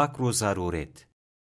فقر و ضرورت.